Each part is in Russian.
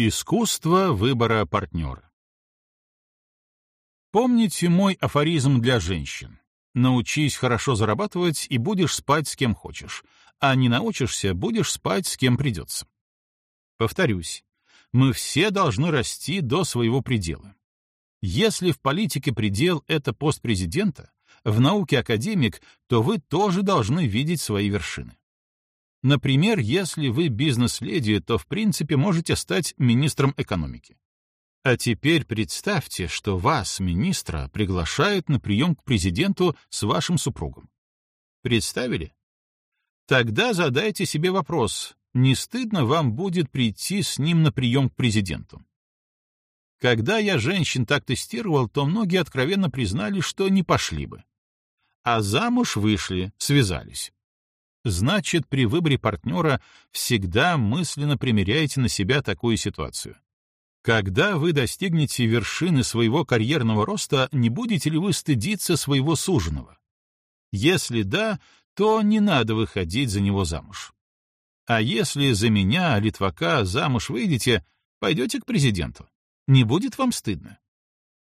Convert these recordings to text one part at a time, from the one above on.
Искусство выбора партнера. Помните мой афоризм для женщин. Научись хорошо зарабатывать и будешь спать с кем хочешь, а не научишься, будешь спать с кем придется. Повторюсь, мы все должны расти до своего предела. Если в политике предел — это пост президента, в науке академик, то вы тоже должны видеть свои вершины. Например, если вы бизнес-леди, то в принципе можете стать министром экономики. А теперь представьте, что вас, министра, приглашают на прием к президенту с вашим супругом. Представили? Тогда задайте себе вопрос, не стыдно вам будет прийти с ним на прием к президенту? Когда я женщин так тестировал, то многие откровенно признали, что не пошли бы. А замуж вышли, связались. Значит, при выборе партнера всегда мысленно примеряете на себя такую ситуацию. Когда вы достигнете вершины своего карьерного роста, не будете ли вы стыдиться своего суженого? Если да, то не надо выходить за него замуж. А если за меня, Литвака, замуж выйдете, пойдете к президенту. Не будет вам стыдно?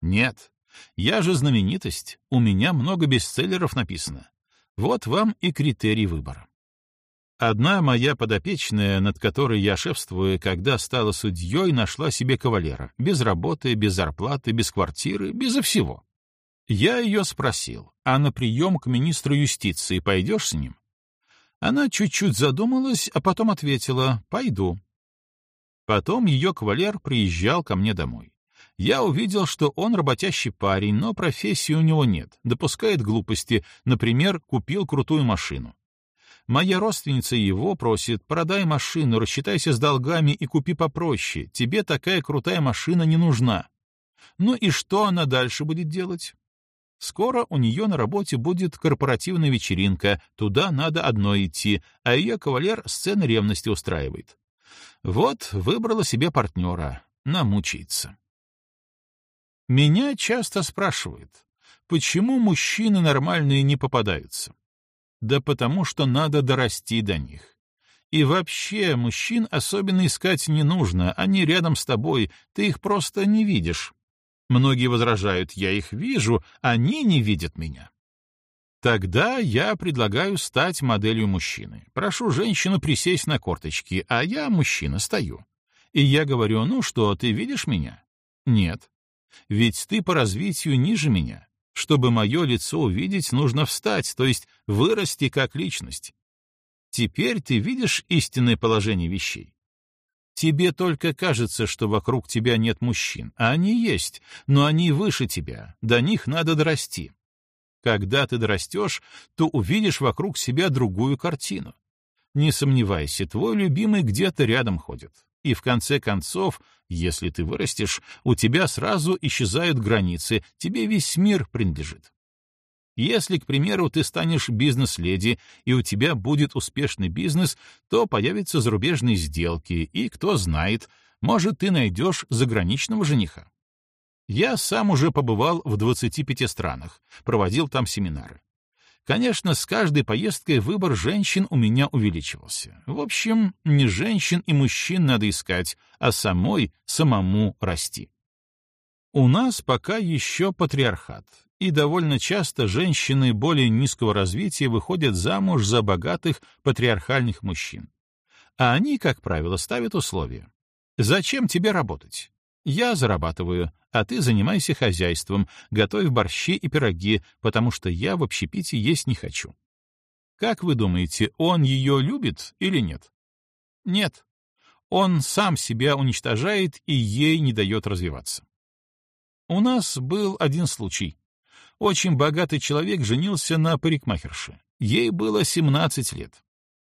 Нет. Я же знаменитость, у меня много бестселлеров написано. Вот вам и критерий выбора. Одна моя подопечная, над которой я шефствую, когда стала судьей, нашла себе кавалера. Без работы, без зарплаты, без квартиры, безо всего. Я ее спросил, а на прием к министру юстиции пойдешь с ним? Она чуть-чуть задумалась, а потом ответила «пойду». Потом ее кавалер приезжал ко мне домой. Я увидел, что он работящий парень, но профессии у него нет, допускает глупости, например, купил крутую машину. Моя родственница его просит, продай машину, рассчитайся с долгами и купи попроще, тебе такая крутая машина не нужна. Ну и что она дальше будет делать? Скоро у нее на работе будет корпоративная вечеринка, туда надо одной идти, а ее кавалер сцены ревности устраивает. Вот выбрала себе партнера, намучается. Меня часто спрашивают, почему мужчины нормальные не попадаются? Да потому что надо дорасти до них. И вообще, мужчин особенно искать не нужно, они рядом с тобой, ты их просто не видишь. Многие возражают, я их вижу, они не видят меня. Тогда я предлагаю стать моделью мужчины. Прошу женщину присесть на корточки, а я, мужчина, стою. И я говорю, ну что, ты видишь меня? Нет. Ведь ты по развитию ниже меня. Чтобы мое лицо увидеть, нужно встать, то есть вырасти как личность. Теперь ты видишь истинное положение вещей. Тебе только кажется, что вокруг тебя нет мужчин, а они есть, но они выше тебя, до них надо дорасти. Когда ты дорастешь, то увидишь вокруг себя другую картину. Не сомневайся, твой любимый где-то рядом ходит. И в конце концов, если ты вырастешь, у тебя сразу исчезают границы, тебе весь мир принадлежит. Если, к примеру, ты станешь бизнес-леди, и у тебя будет успешный бизнес, то появятся зарубежные сделки, и, кто знает, может, ты найдешь заграничного жениха. Я сам уже побывал в 25 странах, проводил там семинары. Конечно, с каждой поездкой выбор женщин у меня увеличивался. В общем, не женщин и мужчин надо искать, а самой самому расти. У нас пока еще патриархат, и довольно часто женщины более низкого развития выходят замуж за богатых патриархальных мужчин. А они, как правило, ставят условия. «Зачем тебе работать? Я зарабатываю, а ты занимайся хозяйством, готовь борщи и пироги, потому что я в общепите есть не хочу. Как вы думаете, он ее любит или нет? Нет. Он сам себя уничтожает и ей не дает развиваться. У нас был один случай. Очень богатый человек женился на парикмахерше. Ей было 17 лет.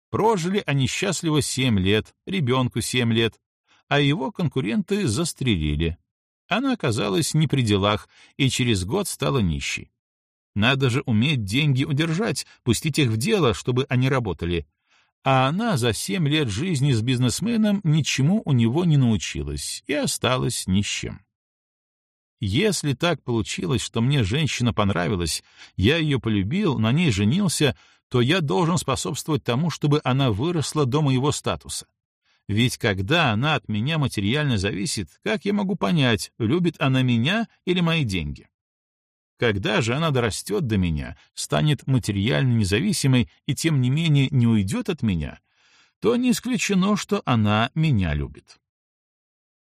Прожили они счастливо 7 лет, ребенку 7 лет, а его конкуренты застрелили. Она оказалась не при делах и через год стала нищей. Надо же уметь деньги удержать, пустить их в дело, чтобы они работали. А она за семь лет жизни с бизнесменом ничему у него не научилась и осталась ни с чем. Если так получилось, что мне женщина понравилась, я ее полюбил, на ней женился, то я должен способствовать тому, чтобы она выросла до моего статуса. Ведь когда она от меня материально зависит, как я могу понять, любит она меня или мои деньги? Когда же она дорастет до меня, станет материально независимой и тем не менее не уйдет от меня, то не исключено, что она меня любит.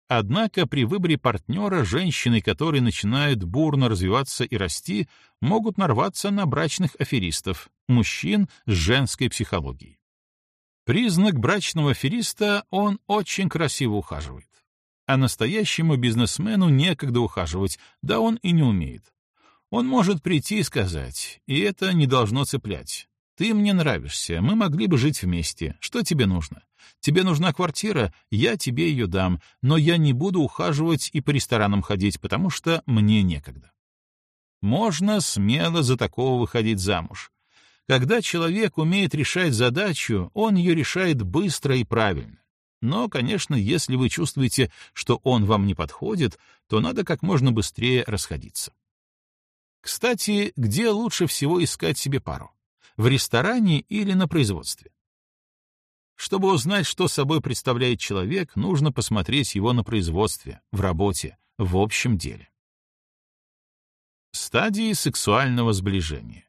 Однако при выборе партнера женщины, которые начинают бурно развиваться и расти, могут нарваться на брачных аферистов, мужчин с женской психологией. Признак брачного афериста — он очень красиво ухаживает. А настоящему бизнесмену некогда ухаживать, да он и не умеет. Он может прийти и сказать, и это не должно цеплять. «Ты мне нравишься, мы могли бы жить вместе. Что тебе нужно? Тебе нужна квартира, я тебе ее дам, но я не буду ухаживать и по ресторанам ходить, потому что мне некогда». Можно смело за такого выходить замуж. Когда человек умеет решать задачу, он ее решает быстро и правильно. Но, конечно, если вы чувствуете, что он вам не подходит, то надо как можно быстрее расходиться. Кстати, где лучше всего искать себе пару? В ресторане или на производстве? Чтобы узнать, что собой представляет человек, нужно посмотреть его на производстве, в работе, в общем деле. Стадии сексуального сближения.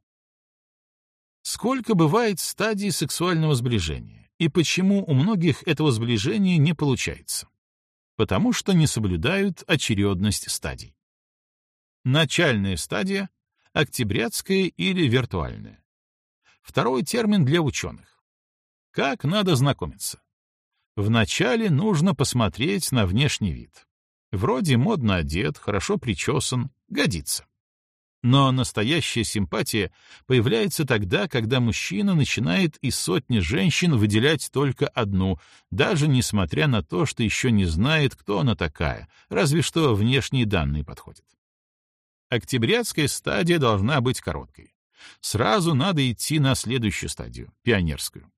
Сколько бывает стадий сексуального сближения, и почему у многих этого сближения не получается? Потому что не соблюдают очередность стадий. Начальная стадия — октябрятская или виртуальная. Второй термин для ученых. Как надо знакомиться? Вначале нужно посмотреть на внешний вид. Вроде модно одет, хорошо причесан, годится. Но настоящая симпатия появляется тогда, когда мужчина начинает из сотни женщин выделять только одну, даже несмотря на то, что еще не знает, кто она такая, разве что внешние данные подходят. Октябрятская стадия должна быть короткой. Сразу надо идти на следующую стадию, пионерскую.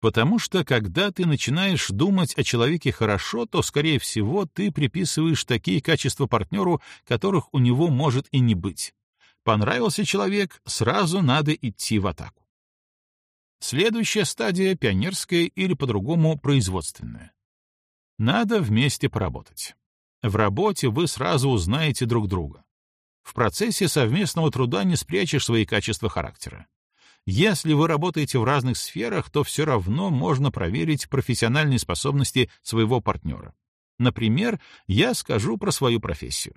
Потому что, когда ты начинаешь думать о человеке хорошо, то, скорее всего, ты приписываешь такие качества партнеру, которых у него может и не быть. Понравился человек, сразу надо идти в атаку. Следующая стадия — пионерская или по-другому производственная. Надо вместе поработать. В работе вы сразу узнаете друг друга. В процессе совместного труда не спрячешь свои качества характера. Если вы работаете в разных сферах, то все равно можно проверить профессиональные способности своего партнера. Например, я скажу про свою профессию.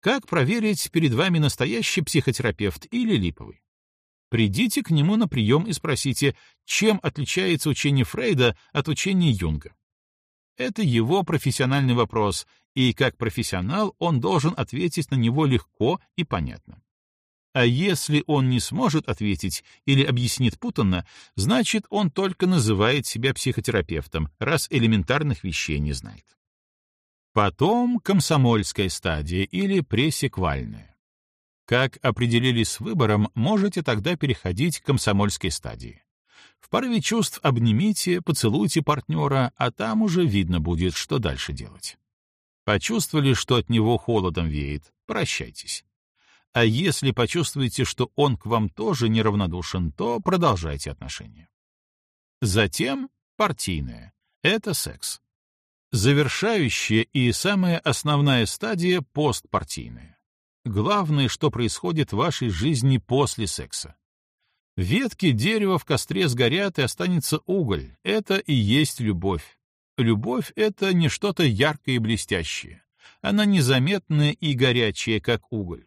Как проверить, перед вами настоящий психотерапевт или липовый? Придите к нему на прием и спросите, чем отличается учение Фрейда от учения Юнга. Это его профессиональный вопрос, и как профессионал он должен ответить на него легко и понятно. А если он не сможет ответить или объяснит путанно, значит, он только называет себя психотерапевтом, раз элементарных вещей не знает. Потом комсомольская стадия или пресеквальная. Как определились с выбором, можете тогда переходить к комсомольской стадии. В порыве чувств обнимите, поцелуйте партнера, а там уже видно будет, что дальше делать. Почувствовали, что от него холодом веет, прощайтесь. А если почувствуете, что он к вам тоже неравнодушен, то продолжайте отношения. Затем партийное — это секс. Завершающая и самая основная стадия — постпартийная. Главное, что происходит в вашей жизни после секса. Ветки дерева в костре сгорят, и останется уголь. Это и есть любовь. Любовь — это не что-то яркое и блестящее. Она незаметная и горячая, как уголь.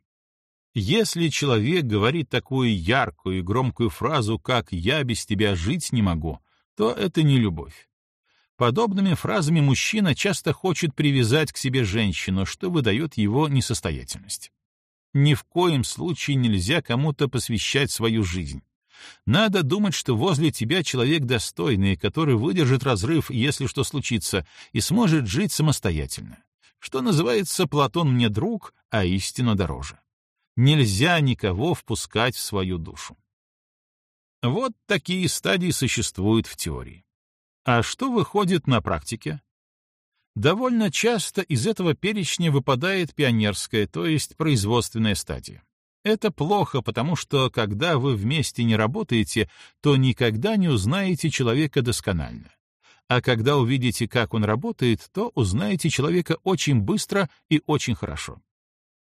Если человек говорит такую яркую и громкую фразу, как «я без тебя жить не могу», то это не любовь. Подобными фразами мужчина часто хочет привязать к себе женщину, что выдает его несостоятельность. Ни в коем случае нельзя кому-то посвящать свою жизнь. Надо думать, что возле тебя человек достойный, который выдержит разрыв, если что случится, и сможет жить самостоятельно. Что называется, Платон мне друг, а истина дороже. Нельзя никого впускать в свою душу. Вот такие стадии существуют в теории. А что выходит на практике? Довольно часто из этого перечня выпадает пионерская, то есть производственная стадия. Это плохо, потому что, когда вы вместе не работаете, то никогда не узнаете человека досконально. А когда увидите, как он работает, то узнаете человека очень быстро и очень хорошо.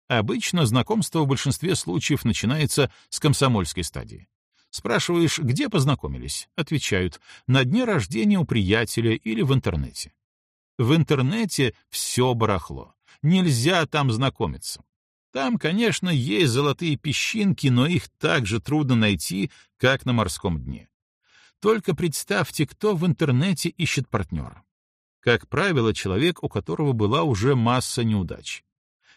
Обычно знакомство в большинстве случаев начинается с комсомольской стадии. Спрашиваешь, где познакомились? Отвечают, на дне рождения у приятеля или в интернете. В интернете все барахло. Нельзя там знакомиться. Там, конечно, есть золотые песчинки, но их так же трудно найти, как на морском дне. Только представьте, кто в интернете ищет партнера. Как правило, человек, у которого была уже масса неудач.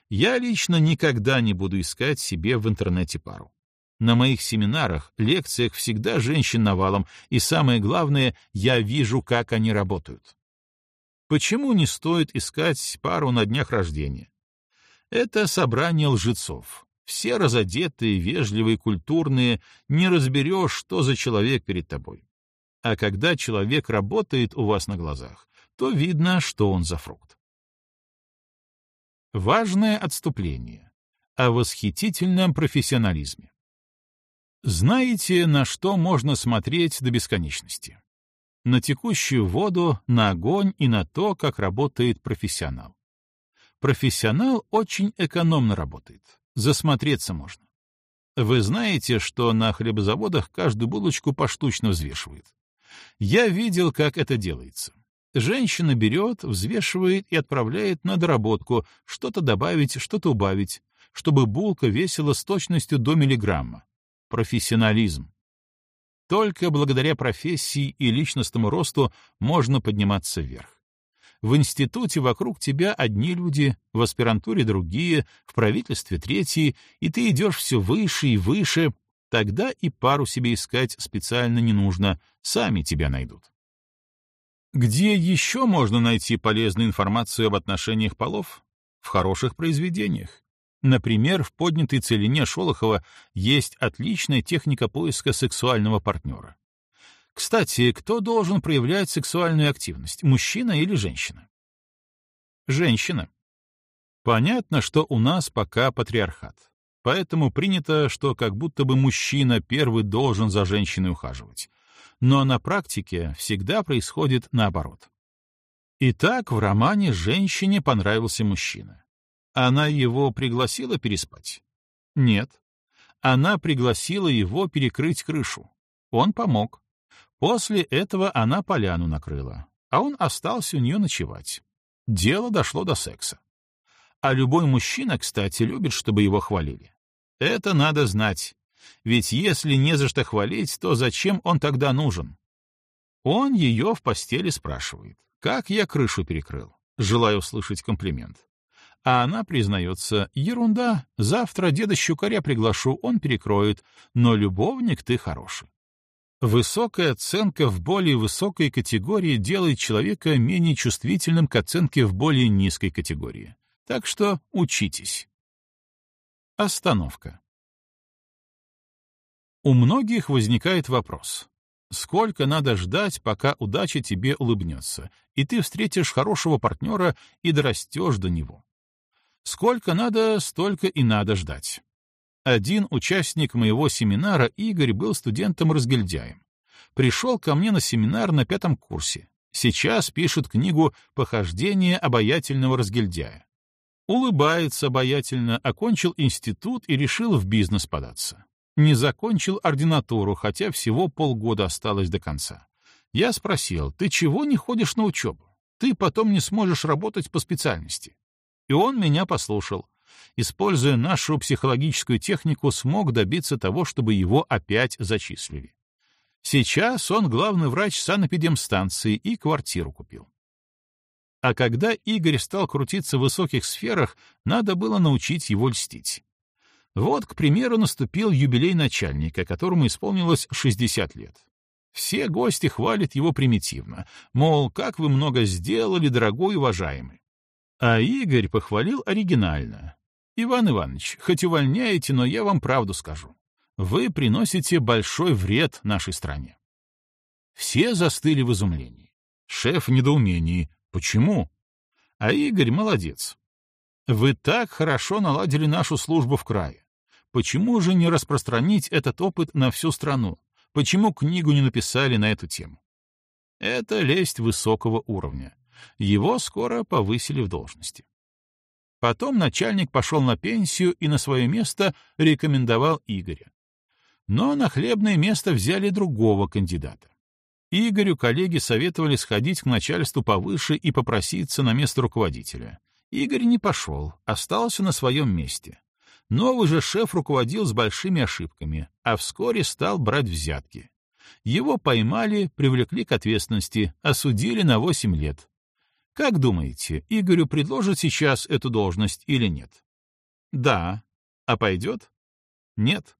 Я лично никогда не буду искать себе в интернете пару. На моих семинарах, лекциях всегда женщин навалом, и самое главное, я вижу, как они работают. Почему не стоит искать пару на днях рождения? Это собрание лжецов. Все разодетые, вежливые, культурные, не разберешь, что за человек перед тобой. А когда человек работает у вас на глазах, то видно, что он за фрукт. Важное отступление о восхитительном профессионализме. Знаете, на что можно смотреть до бесконечности? На текущую воду, на огонь и на то, как работает профессионал. Профессионал очень экономно работает. Засмотреться можно. Вы знаете, что на хлебозаводах каждую булочку поштучно взвешивают. Я видел, как это делается. Женщина берет, взвешивает и отправляет на доработку, что-то добавить, что-то убавить, чтобы булка весила с точностью до миллиграмма. Профессионализм. Только благодаря профессии и личностному росту можно подниматься вверх. В институте вокруг тебя одни люди, в аспирантуре другие, в правительстве третьи, и ты идешь все выше и выше, тогда и пару себе искать специально не нужно, сами тебя найдут. Где еще можно найти полезную информацию об отношениях полов? В хороших произведениях. Например, в поднятой целине Шолохова есть отличная техника поиска сексуального партнера. Кстати, кто должен проявлять сексуальную активность, мужчина или женщина? Женщина. Понятно, что у нас пока патриархат. Поэтому принято, что как будто бы мужчина первый должен за женщиной ухаживать но на практике всегда происходит наоборот. Итак, в романе женщине понравился мужчина. Она его пригласила переспать? Нет. Она пригласила его перекрыть крышу. Он помог. После этого она поляну накрыла, а он остался у нее ночевать. Дело дошло до секса. А любой мужчина, кстати, любит, чтобы его хвалили. Это надо знать. Ведь если не за что хвалить, то зачем он тогда нужен? Он ее в постели спрашивает, как я крышу перекрыл, желая услышать комплимент. А она признается, ерунда, завтра деда Щукаря приглашу, он перекроет, но любовник ты хороший. Высокая оценка в более высокой категории делает человека менее чувствительным к оценке в более низкой категории. Так что учитесь. Остановка. У многих возникает вопрос. Сколько надо ждать, пока удача тебе улыбнется, и ты встретишь хорошего партнера и дорастешь до него? Сколько надо, столько и надо ждать. Один участник моего семинара, Игорь, был студентом-разгильдяем. Пришел ко мне на семинар на пятом курсе. Сейчас пишет книгу «Похождение обаятельного разгильдяя». Улыбается обаятельно, окончил институт и решил в бизнес податься. Не закончил ординатуру, хотя всего полгода осталось до конца. Я спросил, ты чего не ходишь на учебу? Ты потом не сможешь работать по специальности. И он меня послушал. Используя нашу психологическую технику, смог добиться того, чтобы его опять зачислили. Сейчас он главный врач санэпидемстанции и квартиру купил. А когда Игорь стал крутиться в высоких сферах, надо было научить его льстить. Вот, к примеру, наступил юбилей начальника, которому исполнилось 60 лет. Все гости хвалят его примитивно, мол, как вы много сделали, дорогой уважаемый. А Игорь похвалил оригинально. «Иван Иванович, хоть увольняете, но я вам правду скажу. Вы приносите большой вред нашей стране». Все застыли в изумлении. Шеф в недоумении. Почему? А Игорь молодец. Вы так хорошо наладили нашу службу в крае. Почему же не распространить этот опыт на всю страну? Почему книгу не написали на эту тему? Это лесть высокого уровня. Его скоро повысили в должности. Потом начальник пошел на пенсию и на свое место рекомендовал Игоря. Но на хлебное место взяли другого кандидата. Игорю коллеги советовали сходить к начальству повыше и попроситься на место руководителя. Игорь не пошел, остался на своем месте. Новый же шеф руководил с большими ошибками, а вскоре стал брать взятки. Его поймали, привлекли к ответственности, осудили на 8 лет. Как думаете, Игорю предложат сейчас эту должность или нет? Да. А пойдет? Нет.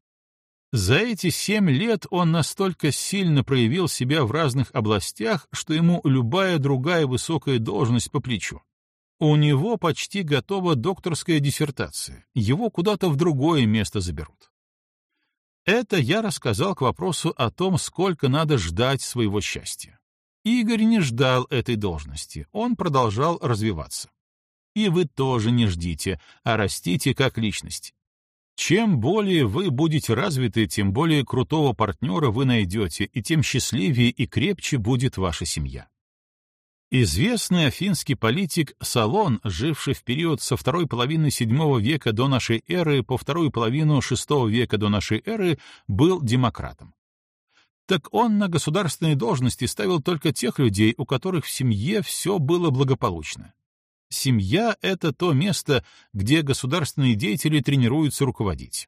За эти семь лет он настолько сильно проявил себя в разных областях, что ему любая другая высокая должность по плечу. У него почти готова докторская диссертация, его куда-то в другое место заберут. Это я рассказал к вопросу о том, сколько надо ждать своего счастья. Игорь не ждал этой должности, он продолжал развиваться. И вы тоже не ждите, а растите как личность. Чем более вы будете развиты, тем более крутого партнера вы найдете, и тем счастливее и крепче будет ваша семья. Известный афинский политик Салон, живший в период со второй половины VII века до нашей эры по вторую половину VI века до нашей эры, был демократом. Так он на государственные должности ставил только тех людей, у которых в семье все было благополучно. Семья — это то место, где государственные деятели тренируются руководить.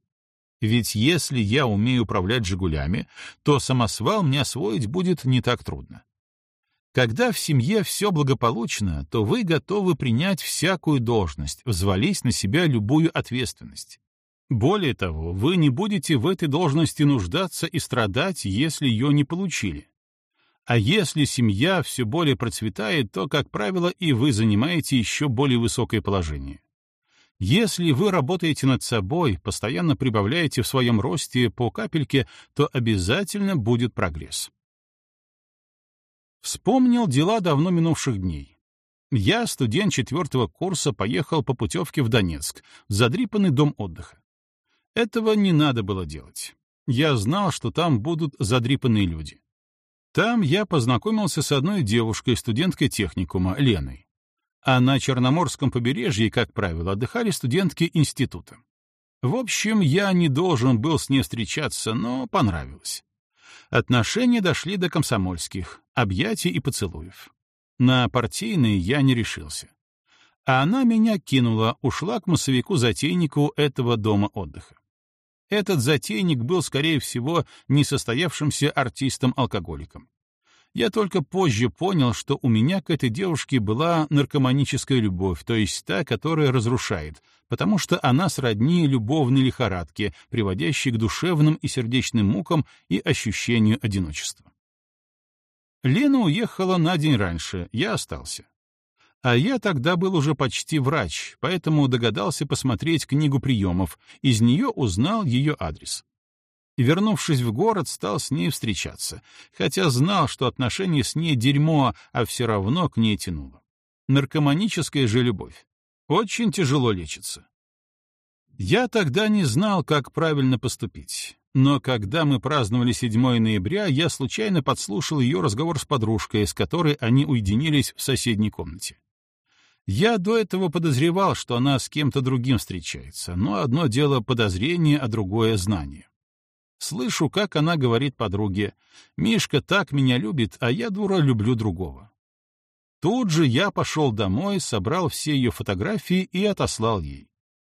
Ведь если я умею управлять «Жигулями», то самосвал мне освоить будет не так трудно. Когда в семье все благополучно, то вы готовы принять всякую должность, взвались на себя любую ответственность. Более того, вы не будете в этой должности нуждаться и страдать, если ее не получили. А если семья все более процветает, то, как правило, и вы занимаете еще более высокое положение. Если вы работаете над собой, постоянно прибавляете в своем росте по капельке, то обязательно будет прогресс. Вспомнил дела давно минувших дней. Я, студент четвертого курса, поехал по путевке в Донецк, в задрипанный дом отдыха. Этого не надо было делать. Я знал, что там будут задрипанные люди. Там я познакомился с одной девушкой, студенткой техникума, Леной. А на Черноморском побережье, как правило, отдыхали студентки института. В общем, я не должен был с ней встречаться, но понравилось. Отношения дошли до комсомольских, объятий и поцелуев. На партийные я не решился. А она меня кинула, ушла к массовику-затейнику этого дома отдыха. Этот затейник был, скорее всего, несостоявшимся артистом-алкоголиком. Я только позже понял, что у меня к этой девушке была наркоманическая любовь, то есть та, которая разрушает, потому что она сродни любовной лихорадке, приводящей к душевным и сердечным мукам и ощущению одиночества. Лена уехала на день раньше, я остался. А я тогда был уже почти врач, поэтому догадался посмотреть книгу приемов, из нее узнал ее адрес. Вернувшись в город, стал с ней встречаться, хотя знал, что отношения с ней дерьмо, а все равно к ней тянуло. Наркоманическая же любовь. Очень тяжело лечится. Я тогда не знал, как правильно поступить. Но когда мы праздновали 7 ноября, я случайно подслушал ее разговор с подружкой, с которой они уединились в соседней комнате. Я до этого подозревал, что она с кем-то другим встречается, но одно дело подозрение, а другое — знание. Слышу, как она говорит подруге, «Мишка так меня любит, а я, дура, люблю другого». Тут же я пошел домой, собрал все ее фотографии и отослал ей.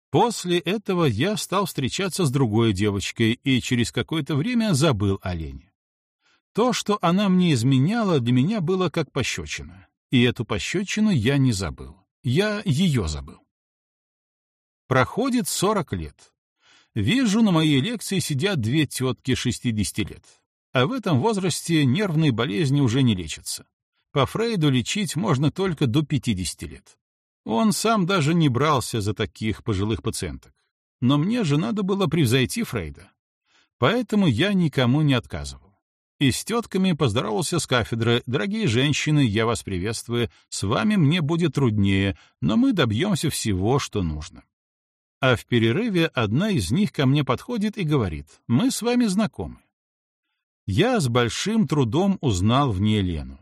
После этого я стал встречаться с другой девочкой и через какое-то время забыл о Лене. То, что она мне изменяла, для меня было как пощечина. И эту пощечину я не забыл. Я ее забыл. Проходит 40 лет. Вижу, на моей лекции сидят две тетки 60 лет. А в этом возрасте нервные болезни уже не лечатся. По Фрейду лечить можно только до 50 лет. Он сам даже не брался за таких пожилых пациенток. Но мне же надо было превзойти Фрейда. Поэтому я никому не отказывал. И с тетками поздоровался с кафедры. «Дорогие женщины, я вас приветствую. С вами мне будет труднее, но мы добьемся всего, что нужно». А в перерыве одна из них ко мне подходит и говорит, «Мы с вами знакомы». Я с большим трудом узнал в ней Лену.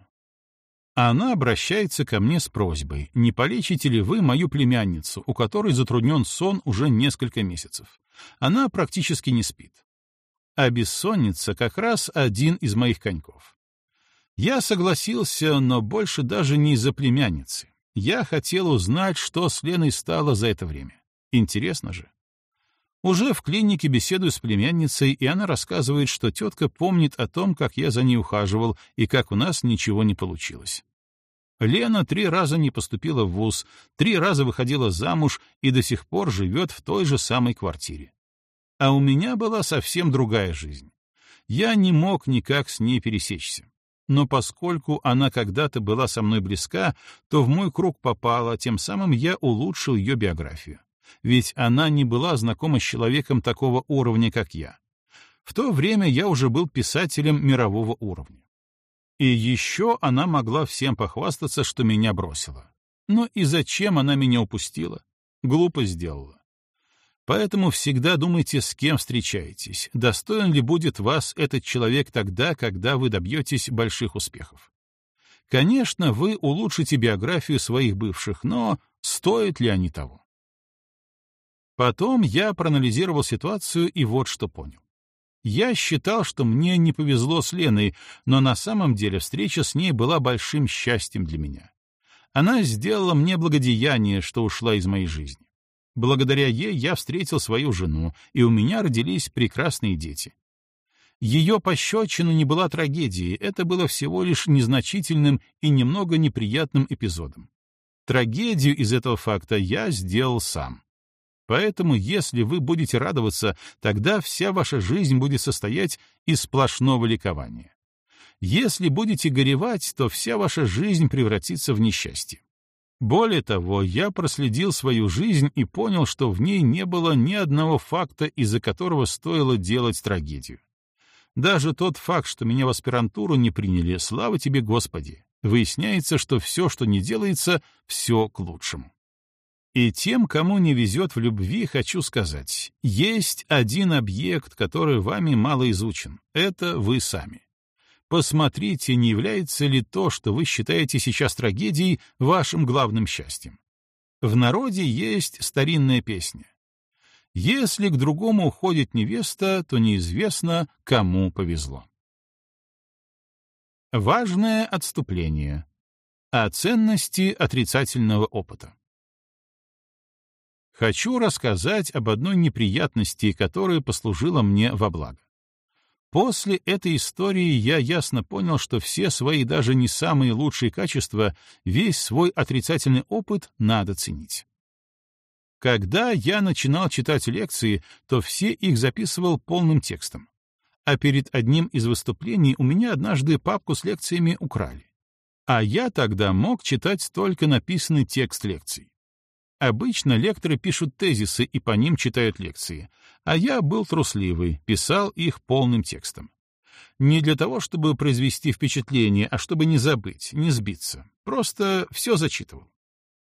Она обращается ко мне с просьбой, не полечите ли вы мою племянницу, у которой затруднен сон уже несколько месяцев. Она практически не спит. А бессонница как раз один из моих коньков. Я согласился, но больше даже не из-за племянницы. Я хотел узнать, что с Леной стало за это время. Интересно же. Уже в клинике беседую с племянницей, и она рассказывает, что тетка помнит о том, как я за ней ухаживал и как у нас ничего не получилось. Лена три раза не поступила в вуз, три раза выходила замуж и до сих пор живет в той же самой квартире. А у меня была совсем другая жизнь. Я не мог никак с ней пересечься. Но поскольку она когда-то была со мной близка, то в мой круг попала, тем самым я улучшил ее биографию ведь она не была знакома с человеком такого уровня, как я. В то время я уже был писателем мирового уровня. И еще она могла всем похвастаться, что меня бросила. Но и зачем она меня упустила? Глупо сделала. Поэтому всегда думайте, с кем встречаетесь, достоин ли будет вас этот человек тогда, когда вы добьетесь больших успехов. Конечно, вы улучшите биографию своих бывших, но стоят ли они того? Потом я проанализировал ситуацию и вот что понял. Я считал, что мне не повезло с Леной, но на самом деле встреча с ней была большим счастьем для меня. Она сделала мне благодеяние, что ушла из моей жизни. Благодаря ей я встретил свою жену, и у меня родились прекрасные дети. Ее пощечина не была трагедией, это было всего лишь незначительным и немного неприятным эпизодом. Трагедию из этого факта я сделал сам. Поэтому, если вы будете радоваться, тогда вся ваша жизнь будет состоять из сплошного ликования. Если будете горевать, то вся ваша жизнь превратится в несчастье. Более того, я проследил свою жизнь и понял, что в ней не было ни одного факта, из-за которого стоило делать трагедию. Даже тот факт, что меня в аспирантуру не приняли, слава тебе, Господи, выясняется, что все, что не делается, все к лучшему. И тем, кому не везет в любви, хочу сказать, есть один объект, который вами мало изучен. Это вы сами. Посмотрите, не является ли то, что вы считаете сейчас трагедией, вашим главным счастьем. В народе есть старинная песня. Если к другому уходит невеста, то неизвестно, кому повезло. Важное отступление. О ценности отрицательного опыта. Хочу рассказать об одной неприятности, которая послужила мне во благо. После этой истории я ясно понял, что все свои даже не самые лучшие качества, весь свой отрицательный опыт надо ценить. Когда я начинал читать лекции, то все их записывал полным текстом. А перед одним из выступлений у меня однажды папку с лекциями украли. А я тогда мог читать только написанный текст лекций. Обычно лекторы пишут тезисы и по ним читают лекции, а я был трусливый, писал их полным текстом. Не для того, чтобы произвести впечатление, а чтобы не забыть, не сбиться. Просто все зачитывал.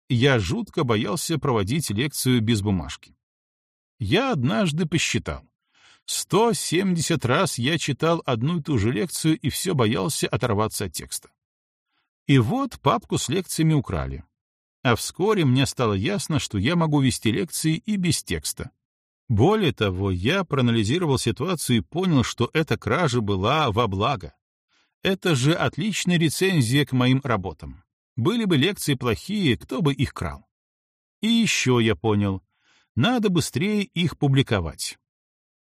Я жутко боялся проводить лекцию без бумажки. Я однажды посчитал. 170 раз я читал одну и ту же лекцию и все боялся оторваться от текста. И вот папку с лекциями украли. А вскоре мне стало ясно, что я могу вести лекции и без текста. Более того, я проанализировал ситуацию и понял, что эта кража была во благо. Это же отличная рецензия к моим работам. Были бы лекции плохие, кто бы их крал. И еще я понял, надо быстрее их публиковать.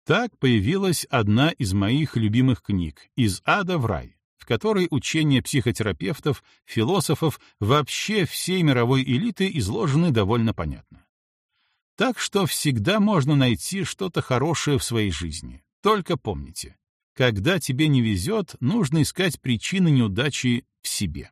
Так появилась одна из моих любимых книг «Из ада в рай», в которой учения психотерапевтов, философов, вообще всей мировой элиты изложены довольно понятно. Так что всегда можно найти что-то хорошее в своей жизни. Только помните, когда тебе не везет, нужно искать причины неудачи в себе.